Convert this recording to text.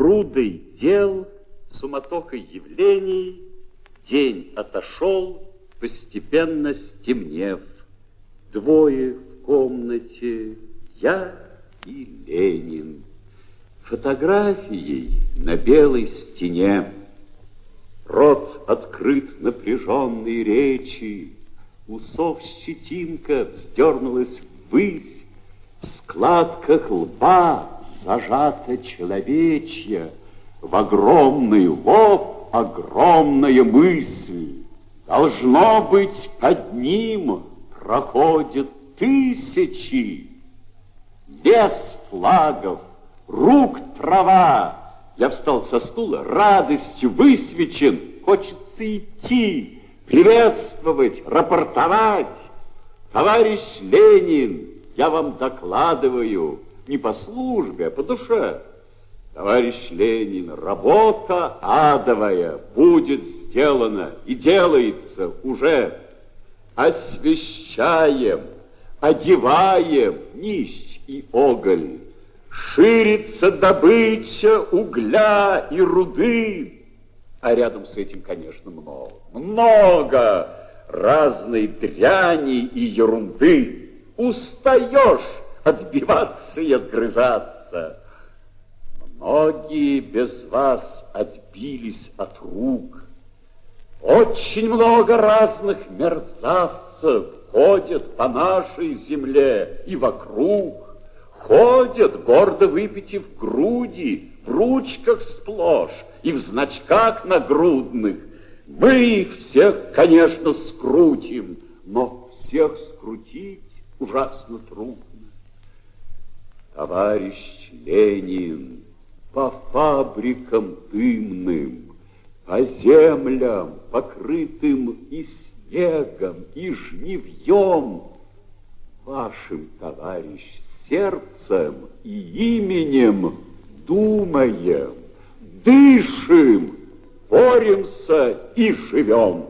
Рудой дел, суматохой явлений, День отошел, постепенно стемнев. Двое в комнате, я и Ленин. Фотографией на белой стене. Рот открыт напряженной речи, Усов щетинка вздернулась ввысь, В складках лба зажата человечья, В огромный лоб огромная мысль. Должно быть, под ним проходят тысячи. Лес флагов, рук трава. Я встал со стула, радостью высвечен. Хочется идти, приветствовать, рапортовать. Товарищ Ленин, я вам докладываю, не по службе, а по душе. Товарищ Ленин, работа адовая будет сделана и делается уже. Освещаем, одеваем нищ и оголь. Ширится добыча угля и руды. А рядом с этим, конечно, много, много разной дряни и ерунды. Устаешь отбиваться и отгрызаться. Многие без вас отбились от рук. Очень много разных мерзавцев ходят по нашей земле и вокруг. Ходят, гордо выпитив груди, в ручках сплошь и в значках нагрудных. Мы их всех, конечно, скрутим, но всех скрутить ужасно трудно. Товарищ Ленин, по фабрикам дымным, по землям, покрытым и снегом, и жнивьем, вашим, товарищ, сердцем и именем думаем, дышим, боремся и живем.